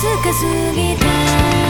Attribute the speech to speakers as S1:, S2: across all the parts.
S1: 近すぎた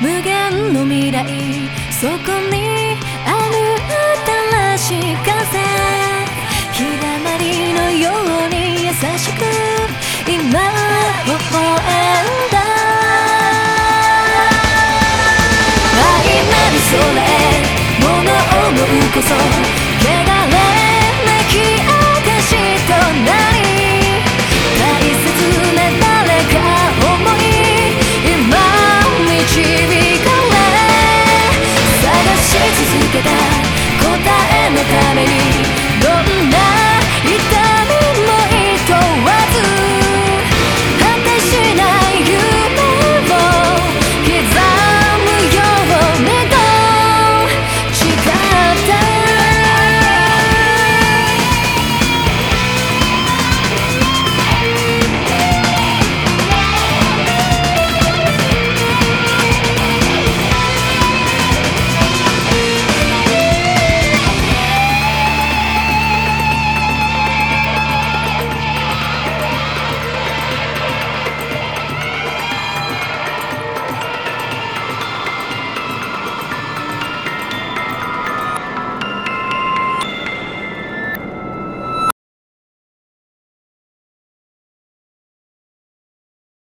S1: 無限の未来そこにある新しい風。日だまりのように優しく今微笑んだ愛なるそれ物思うこそために